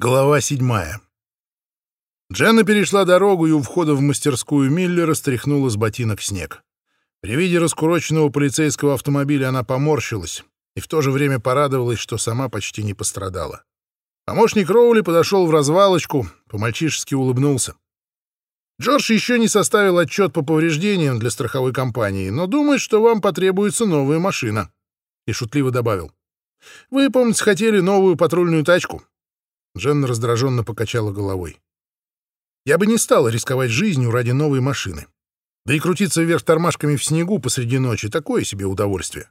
Глава седьмая. Дженна перешла дорогу и у входа в мастерскую Миллера стряхнула с ботинок снег. При виде раскуроченного полицейского автомобиля она поморщилась и в то же время порадовалась, что сама почти не пострадала. Помощник Роули подошел в развалочку, по-мальчишески улыбнулся. Джордж еще не составил отчет по повреждениям для страховой компании, но думает, что вам потребуется новая машина. И шутливо добавил. Вы, помните, хотели новую патрульную тачку. Дженна раздраженно покачала головой. Я бы не стала рисковать жизнью ради новой машины. Да и крутиться вверх тормашками в снегу посреди ночи — такое себе удовольствие.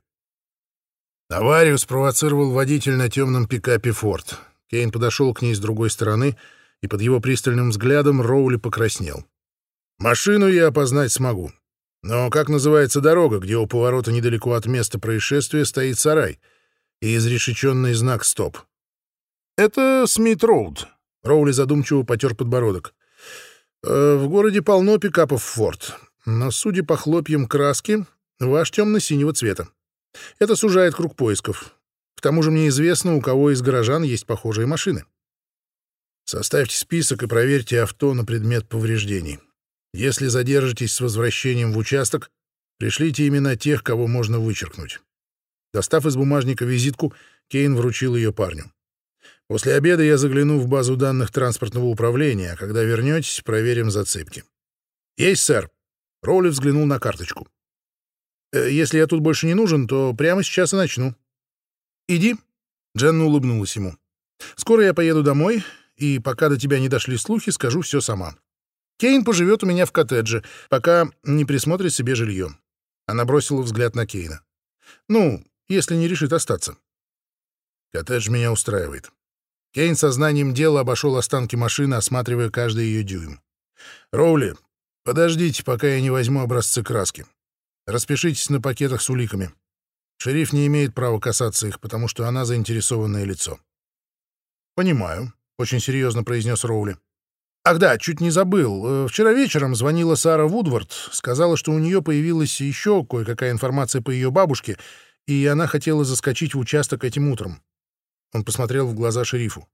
Аварию спровоцировал водитель на темном пикапе «Форд». Кейн подошел к ней с другой стороны, и под его пристальным взглядом Роули покраснел. «Машину я опознать смогу. Но как называется дорога, где у поворота недалеко от места происшествия стоит сарай и изрешеченный знак «Стоп»?» «Это Смит-Роуд», — Роули задумчиво потер подбородок. «Э, «В городе полно пикапов «Форд», но, судя по хлопьям краски, ваш темно-синего цвета. Это сужает круг поисков. К тому же мне известно, у кого из горожан есть похожие машины. Составьте список и проверьте авто на предмет повреждений. Если задержитесь с возвращением в участок, пришлите имена тех, кого можно вычеркнуть». Достав из бумажника визитку, Кейн вручил ее парню. После обеда я загляну в базу данных транспортного управления, а когда вернетесь, проверим зацепки. Есть, сэр. Роули взглянул на карточку. «Э, если я тут больше не нужен, то прямо сейчас и начну. Иди. Дженна улыбнулась ему. Скоро я поеду домой, и пока до тебя не дошли слухи, скажу все сама. Кейн поживет у меня в коттедже, пока не присмотрит себе жилье. Она бросила взгляд на Кейна. Ну, если не решит остаться. Коттедж меня устраивает. Кейн сознанием дела обошел останки машины, осматривая каждый ее дюйм. «Роули, подождите, пока я не возьму образцы краски. Распишитесь на пакетах с уликами. Шериф не имеет права касаться их, потому что она заинтересованное лицо». «Понимаю», — очень серьезно произнес Роули. «Ах да, чуть не забыл. Э, вчера вечером звонила Сара Вудвард, сказала, что у нее появилась еще кое-какая информация по ее бабушке, и она хотела заскочить в участок этим утром. Он посмотрел в глаза шерифу.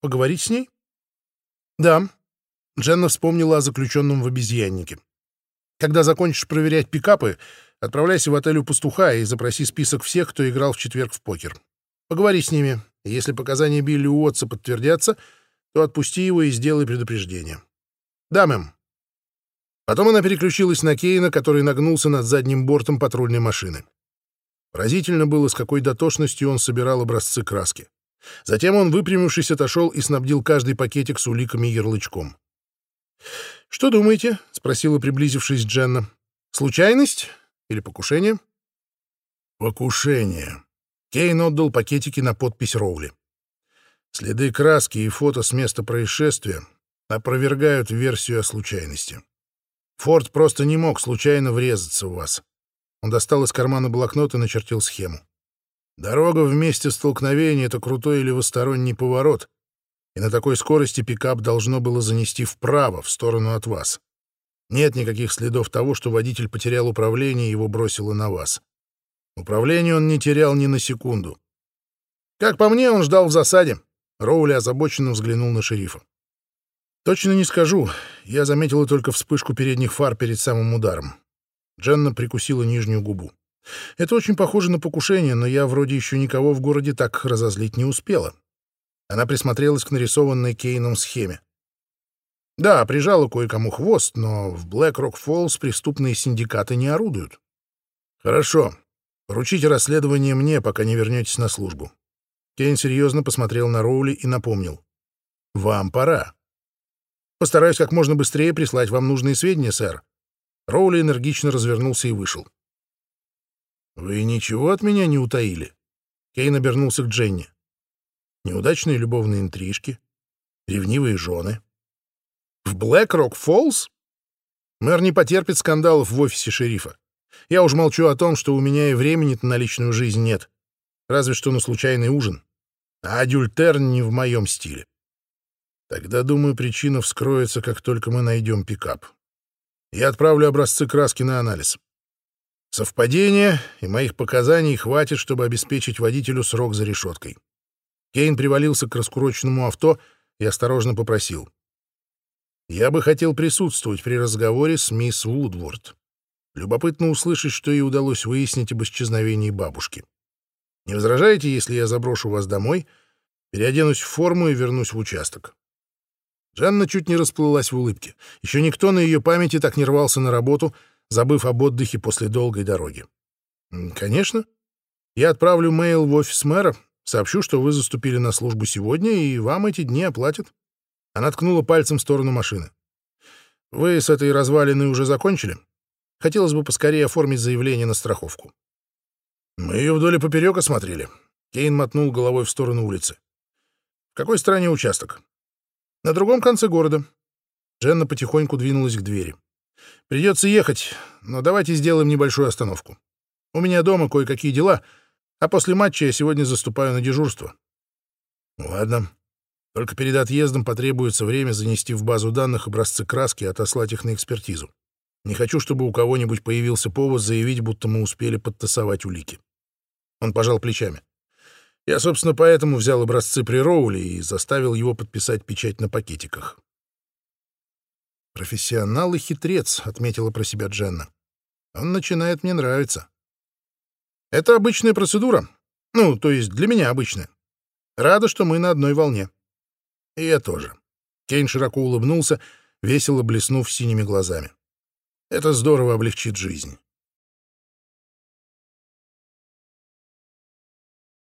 «Поговорить с ней?» «Да». Дженна вспомнила о заключенном в обезьяннике. «Когда закончишь проверять пикапы, отправляйся в отель у пастуха и запроси список всех, кто играл в четверг в покер. Поговори с ними. Если показания Билли Уотса подтвердятся, то отпусти его и сделай предупреждение». «Да, мэм». Потом она переключилась на Кейна, который нагнулся над задним бортом патрульной машины. Поразительно было, с какой дотошностью он собирал образцы краски. Затем он, выпрямившись, отошел и снабдил каждый пакетик с уликами и ярлычком. «Что думаете?» — спросила, приблизившись Дженна. «Случайность или покушение?» «Покушение». Кейн отдал пакетики на подпись Роули. Следы краски и фото с места происшествия опровергают версию о случайности. Форд просто не мог случайно врезаться в вас. Он достал из кармана блокнот и начертил схему. Дорога в месте столкновения — это крутой левосторонний поворот, и на такой скорости пикап должно было занести вправо, в сторону от вас. Нет никаких следов того, что водитель потерял управление и его бросило на вас. Управление он не терял ни на секунду. Как по мне, он ждал в засаде. Роули озабоченно взглянул на шерифа. Точно не скажу. Я заметила только вспышку передних фар перед самым ударом. Дженна прикусила нижнюю губу. Это очень похоже на покушение, но я вроде еще никого в городе так разозлить не успела. Она присмотрелась к нарисованной Кейном схеме. Да, прижала кое-кому хвост, но в Блэк-Рок-Фоллс преступные синдикаты не орудуют. Хорошо. Поручите расследование мне, пока не вернетесь на службу. Кейн серьезно посмотрел на Роули и напомнил. Вам пора. Постараюсь как можно быстрее прислать вам нужные сведения, сэр. Роули энергично развернулся и вышел. «Вы ничего от меня не утаили?» Кейн обернулся к Дженни. «Неудачные любовные интрижки, ревнивые жены. В Блэк-Рок-Фоллс? Мэр не потерпит скандалов в офисе шерифа. Я уж молчу о том, что у меня и времени-то на личную жизнь нет. Разве что на случайный ужин. А адюльтер не в моем стиле. Тогда, думаю, причина вскроется, как только мы найдем пикап. Я отправлю образцы краски на анализ. Совпадения и моих показаний хватит, чтобы обеспечить водителю срок за решеткой. Кейн привалился к раскуроченному авто и осторожно попросил. «Я бы хотел присутствовать при разговоре с мисс Вудворд. Любопытно услышать, что ей удалось выяснить об исчезновении бабушки. Не возражаете, если я заброшу вас домой, переоденусь в форму и вернусь в участок?» Жанна чуть не расплылась в улыбке. Еще никто на ее памяти так не рвался на работу, забыв об отдыхе после долгой дороги. «Конечно. Я отправлю мейл в офис мэра, сообщу, что вы заступили на службу сегодня, и вам эти дни оплатят». Она ткнула пальцем в сторону машины. «Вы с этой развалиной уже закончили? Хотелось бы поскорее оформить заявление на страховку». «Мы ее вдоль и поперек осмотрели». Кейн мотнул головой в сторону улицы. «В какой стране участок?» На другом конце города. Дженна потихоньку двинулась к двери. Придется ехать, но давайте сделаем небольшую остановку. У меня дома кое-какие дела, а после матча я сегодня заступаю на дежурство. Ладно. Только перед отъездом потребуется время занести в базу данных образцы краски и отослать их на экспертизу. Не хочу, чтобы у кого-нибудь появился повод заявить, будто мы успели подтасовать улики. Он пожал плечами. Я, собственно, поэтому взял образцы при Роуле и заставил его подписать печать на пакетиках. «Профессионал и хитрец», — отметила про себя Дженна. «Он начинает мне нравиться». «Это обычная процедура. Ну, то есть для меня обычная. Рада, что мы на одной волне». «И я тоже». Кейн широко улыбнулся, весело блеснув синими глазами. «Это здорово облегчит жизнь».